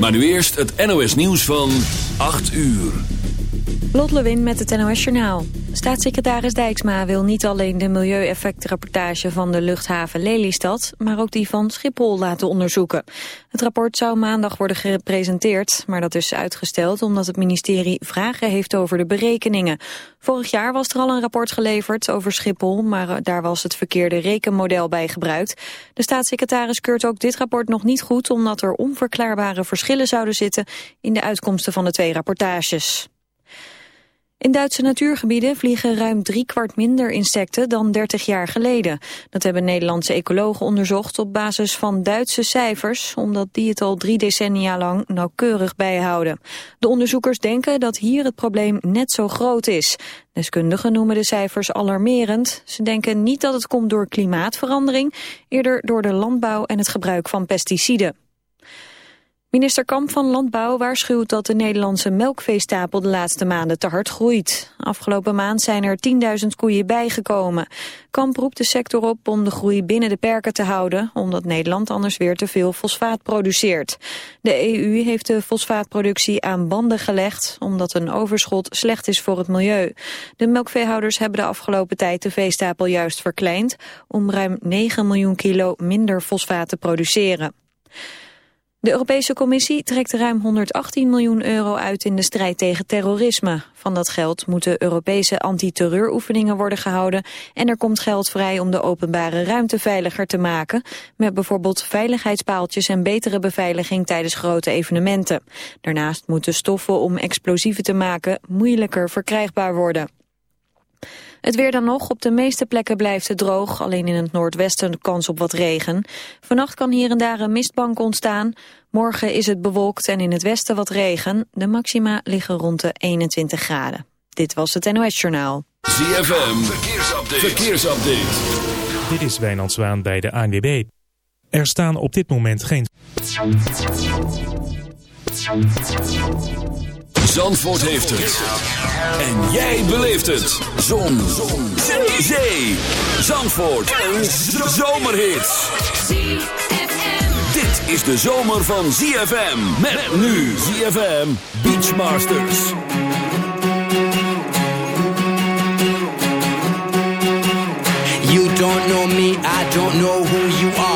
Maar nu eerst het NOS nieuws van 8 uur. Lot Lewin met het NOS Journaal. Staatssecretaris Dijksma wil niet alleen de milieueffectrapportage van de luchthaven Lelystad, maar ook die van Schiphol laten onderzoeken. Het rapport zou maandag worden gepresenteerd, maar dat is uitgesteld omdat het ministerie vragen heeft over de berekeningen. Vorig jaar was er al een rapport geleverd over Schiphol, maar daar was het verkeerde rekenmodel bij gebruikt. De staatssecretaris keurt ook dit rapport nog niet goed, omdat er onverklaarbare verschillen zouden zitten in de uitkomsten van de twee rapportages. In Duitse natuurgebieden vliegen ruim kwart minder insecten dan 30 jaar geleden. Dat hebben Nederlandse ecologen onderzocht op basis van Duitse cijfers, omdat die het al drie decennia lang nauwkeurig bijhouden. De onderzoekers denken dat hier het probleem net zo groot is. Deskundigen noemen de cijfers alarmerend. Ze denken niet dat het komt door klimaatverandering, eerder door de landbouw en het gebruik van pesticiden. Minister Kamp van Landbouw waarschuwt dat de Nederlandse melkveestapel de laatste maanden te hard groeit. Afgelopen maand zijn er 10.000 koeien bijgekomen. Kamp roept de sector op om de groei binnen de perken te houden, omdat Nederland anders weer te veel fosfaat produceert. De EU heeft de fosfaatproductie aan banden gelegd, omdat een overschot slecht is voor het milieu. De melkveehouders hebben de afgelopen tijd de veestapel juist verkleind, om ruim 9 miljoen kilo minder fosfaat te produceren. De Europese Commissie trekt ruim 118 miljoen euro uit in de strijd tegen terrorisme. Van dat geld moeten Europese antiterreuroefeningen worden gehouden en er komt geld vrij om de openbare ruimte veiliger te maken, met bijvoorbeeld veiligheidspaaltjes en betere beveiliging tijdens grote evenementen. Daarnaast moeten stoffen om explosieven te maken moeilijker verkrijgbaar worden. Het weer dan nog. Op de meeste plekken blijft het droog. Alleen in het noordwesten kans op wat regen. Vannacht kan hier en daar een mistbank ontstaan. Morgen is het bewolkt en in het westen wat regen. De maxima liggen rond de 21 graden. Dit was het NOS Journaal. ZFM. Verkeersupdate. Verkeersupdate. Dit is Wijnand Zwaan bij de ANWB. Er staan op dit moment geen... Zandvoort heeft het. En jij beleeft het. Zon. Zon. Zee. Zandvoort. Een zomerhit. Dit is de zomer van ZFM. Met nu ZFM Beachmasters. You don't know me, I don't know who you are.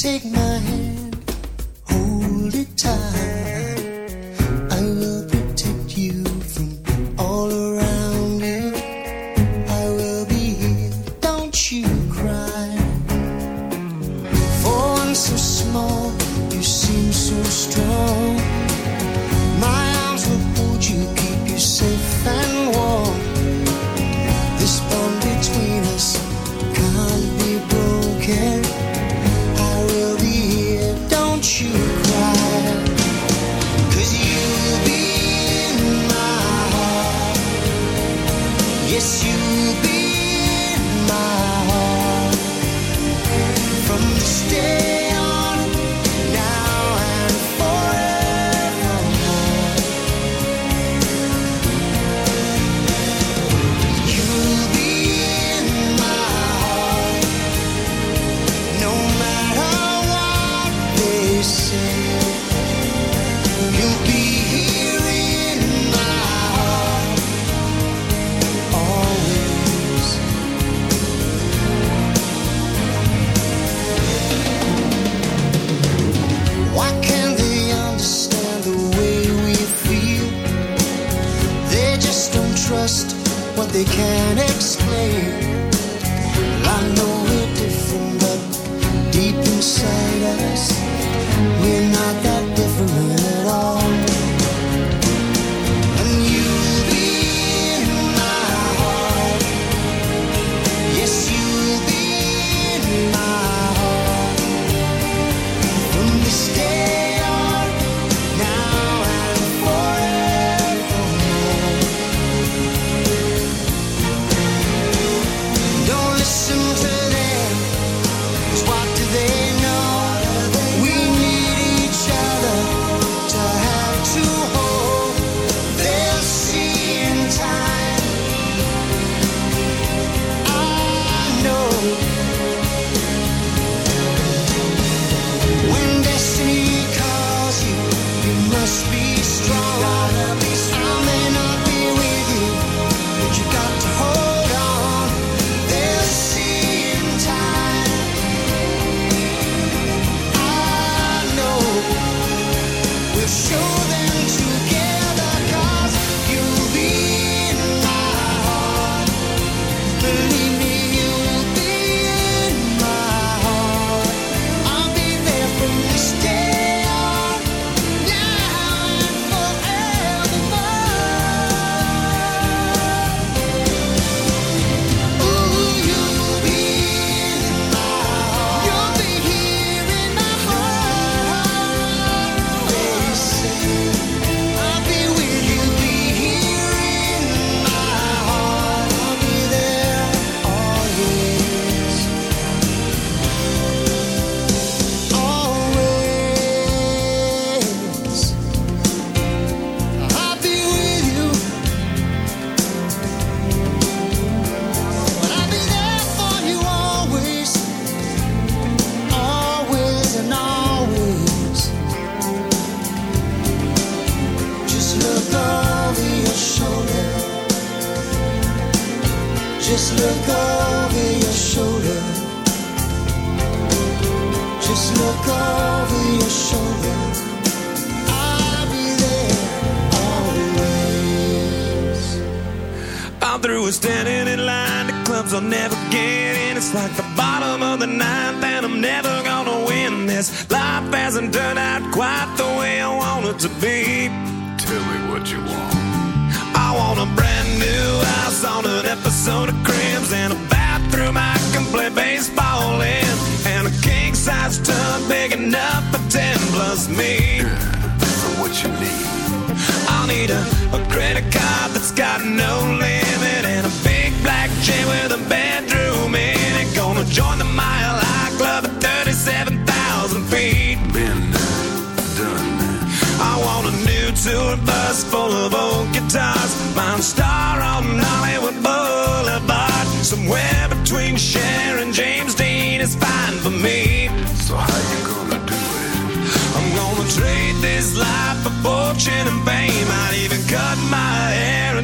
take my miss you. need a, a credit card that's got no limit and a big black gym with a bedroom in it. Gonna join the Mile High Club at 37,000 feet. Been done. that. I want a new tour bus full of old guitars. Mine star on Hollywood Boulevard. Somewhere between Cher and James Dean is fine for me. So how you gonna do it? I'm gonna trade this life for fortune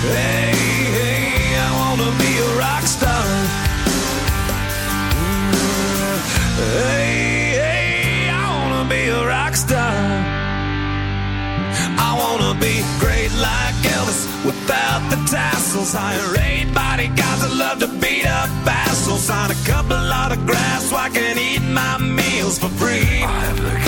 Hey, hey, I wanna be a rock star. Hey, hey, I wanna be a rock star. I wanna be great like Elvis without the tassels. Hire eight bodyguards that love to beat up assholes. Sign a couple autographs so I can eat my meals for free.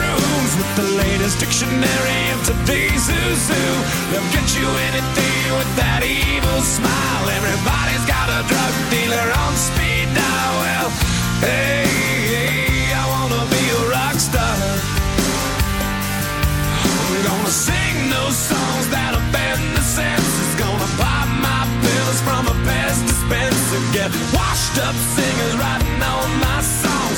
rooms with the latest dictionary of today's who's who. They'll get you anything with that evil smile. Everybody's got a drug dealer on speed dial. Well, hey, hey, I wanna be a rock star. I'm gonna sing those songs that offend the senses. Gonna pop my pills from a Pez dispenser. Get washed up singers writing all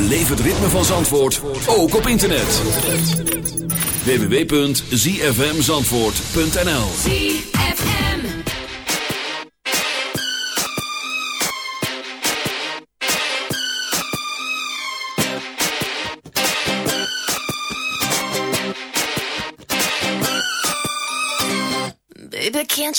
Beleef het ritme van Zandvoort ook op internet. www.zfmzandvoort.nl Baby, can't?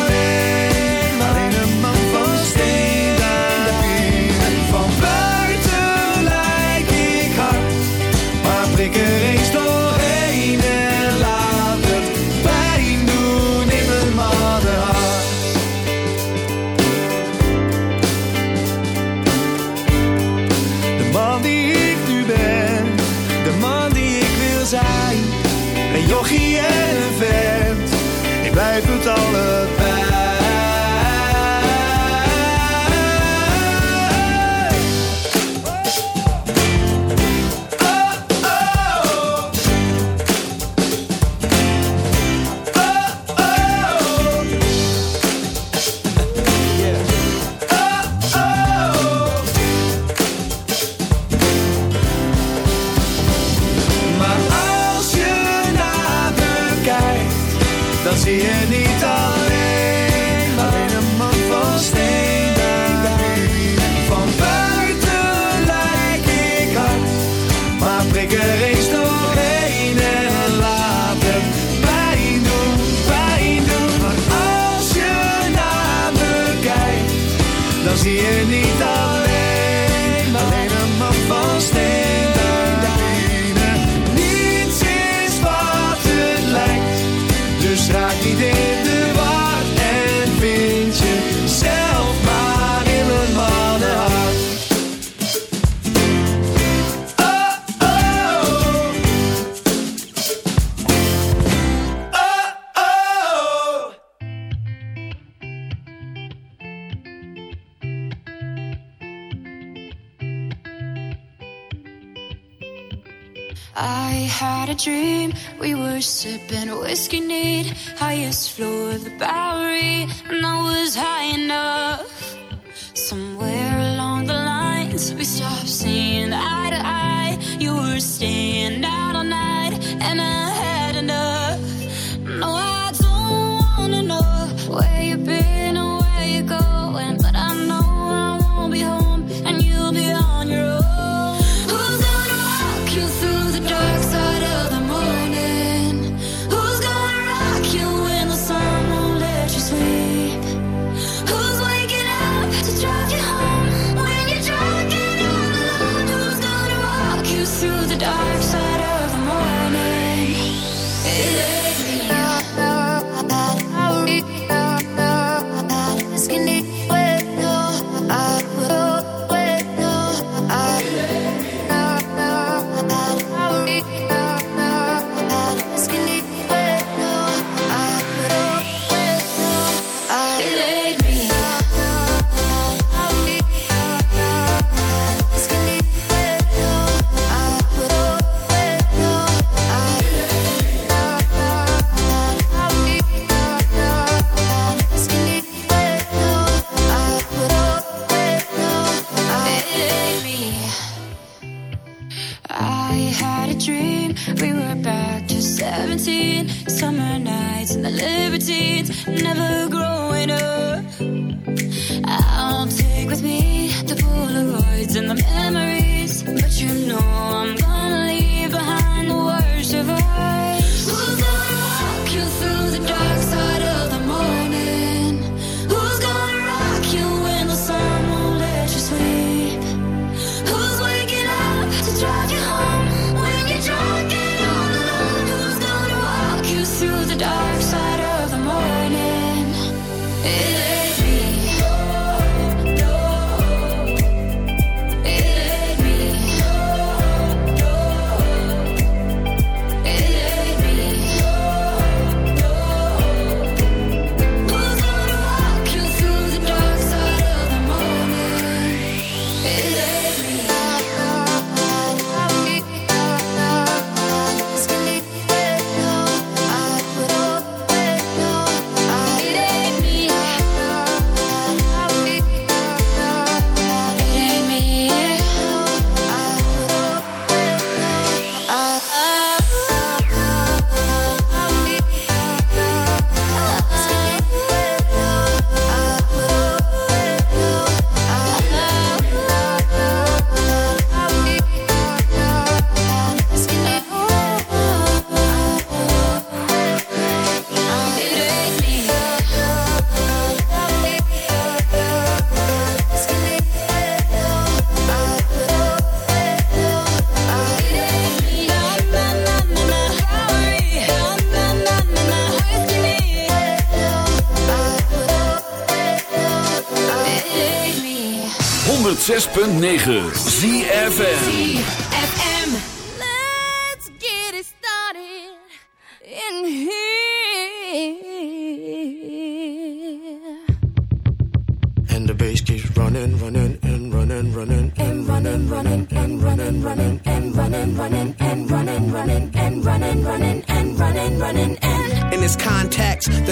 106.9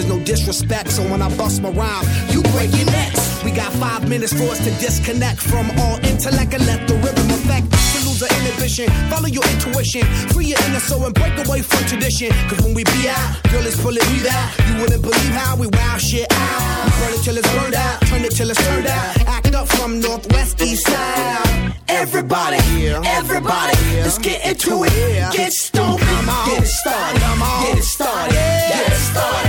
no disrespect. So when I bust my rhyme, you break your necks. We got five minutes for us to disconnect from your and break away from tradition. Cause when we be out, girl, it's pulling me out. You wouldn't believe how we wow shit out. We burn it till it's burned out, turn it till it's turned out. Act up from northwest, east side. Everybody, everybody, let's get into it. Get stoked, get it started, get it started, get it started.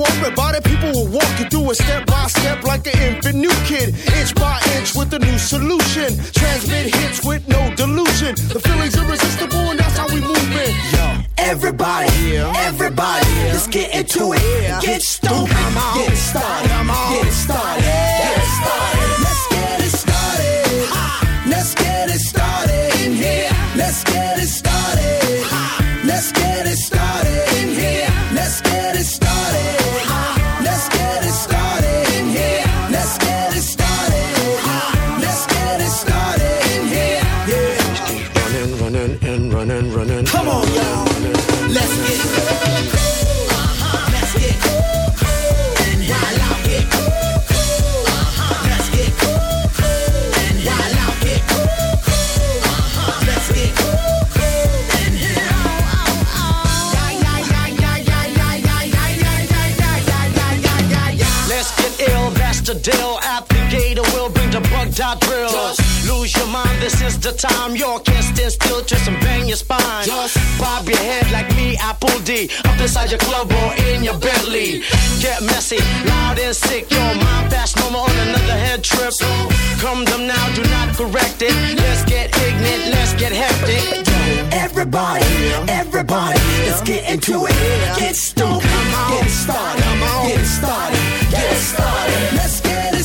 Worry about people will walk you through it step by step like an infant new kid. Inch by inch with a new solution. Transmit hits with no delusion. The feeling's irresistible and that's how we move it. Yo. Everybody, everybody, let's get into it. Get stoked, get started, get started, get started. Get bring the bug dot drill. Lose your mind, this is the time. You can't stand still, twist and bang your spine. Just Bob your head like me, Apple D. Up inside your club or in your Bentley. Get messy, loud and sick. Your mind fast, no more on another head trip. Come them now, do not correct it. Let's get ignorant, let's get hectic. Everybody, everybody, let's get into it. Get stoked, get started, get started, get started. Let's get it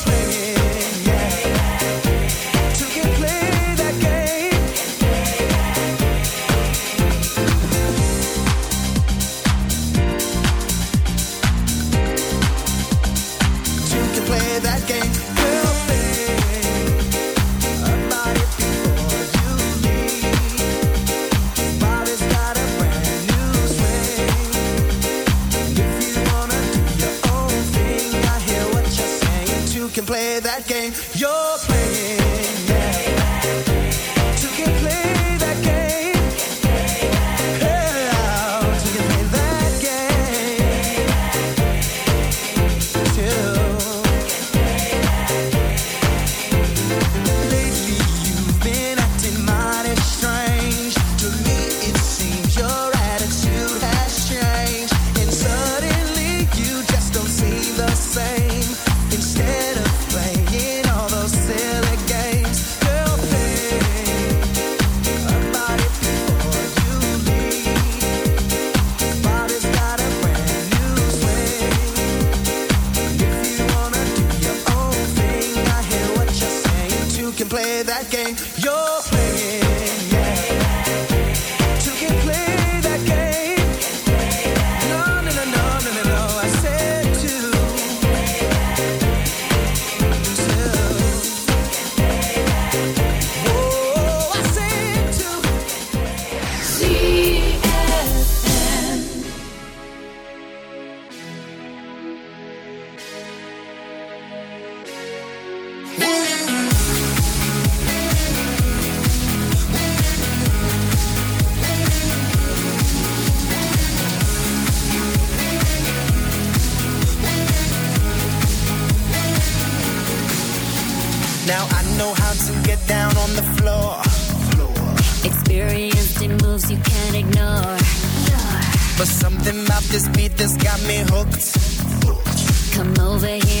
something about this beat that's got me hooked. Come over here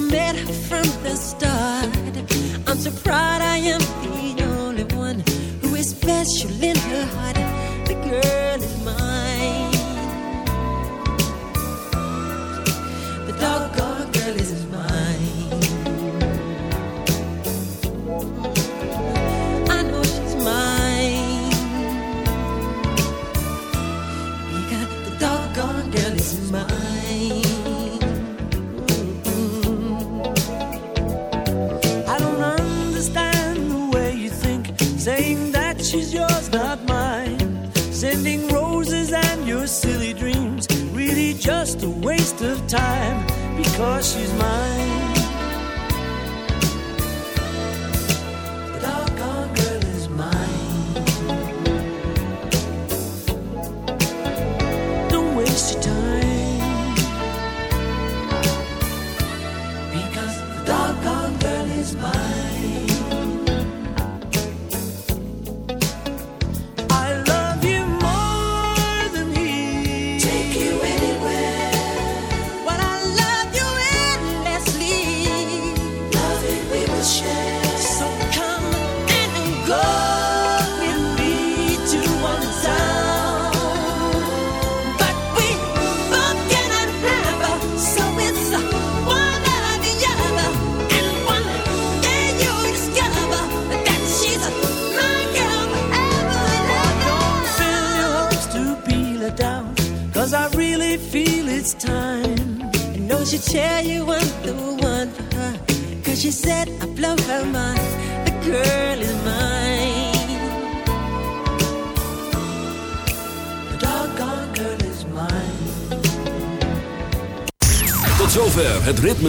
I met her from the start. I'm so proud I am the only one who is special in her heart. The girl is mine.